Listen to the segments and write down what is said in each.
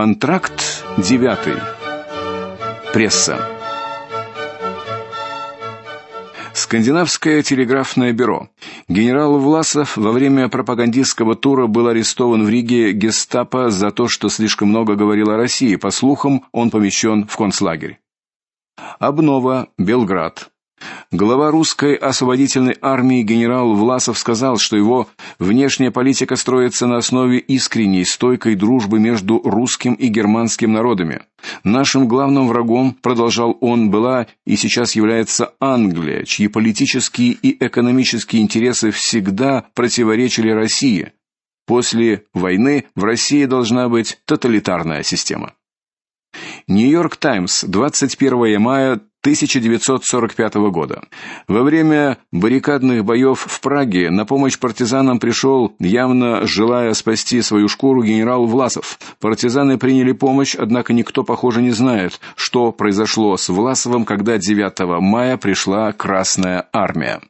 Антракт 9. Пресса. Скандинавское телеграфное бюро. Генерал Власов во время пропагандистского тура был арестован в Риге Гестапо за то, что слишком много говорил о России. По слухам, он помещен в концлагерь. Обнова, Белград. Глава русской освободительной армии генерал Власов сказал, что его внешняя политика строится на основе искренней, стойкой дружбы между русским и германским народами. Нашим главным врагом, продолжал он, была и сейчас является Англия, чьи политические и экономические интересы всегда противоречили России. После войны в России должна быть тоталитарная система. Нью-Йорк Таймс, 21 мая 1945 года. Во время баррикадных боев в Праге на помощь партизанам пришел, явно желая спасти свою шкуру, генерал Власов. Партизаны приняли помощь, однако никто, похоже, не знает, что произошло с Власовым, когда 9 мая пришла Красная армия.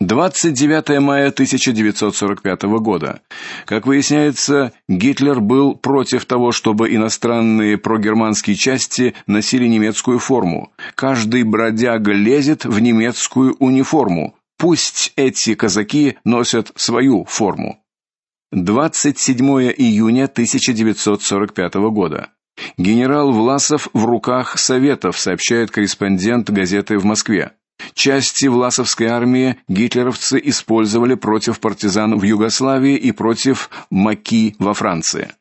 29 мая 1945 года. Как выясняется, Гитлер был против того, чтобы иностранные прогерманские части носили немецкую форму. Каждый бродяга лезет в немецкую униформу. Пусть эти казаки носят свою форму. 27 июня 1945 года. Генерал Власов в руках советов, сообщает корреспондент газеты в Москве. Части власовской армии гитлеровцы использовали против партизан в Югославии и против маки во Франции.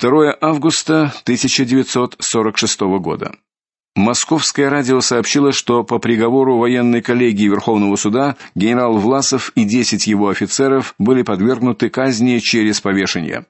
2 августа 1946 года. Московское радио сообщило, что по приговору военной коллегии Верховного суда генерал Власов и 10 его офицеров были подвергнуты казни через повешение.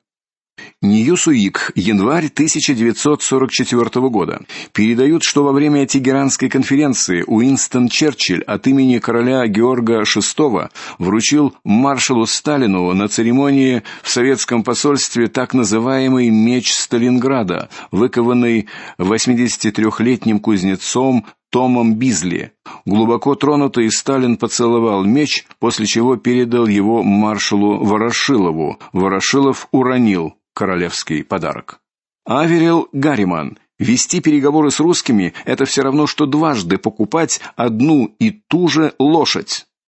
Ньюсуик, январь 1944 года. Передают, что во время Тегеранской конференции Уинстон Черчилль от имени короля Георга VI вручил маршалу Сталину на церемонии в советском посольстве так называемый меч Сталинграда, выкованный 83-летним кузнецом Томом Бизли. Глубоко тронутый Сталин поцеловал меч, после чего передал его маршалу Ворошилову. Ворошилов уронил королевский подарок. Аверил Гарриман Вести переговоры с русскими это все равно что дважды покупать одну и ту же лошадь.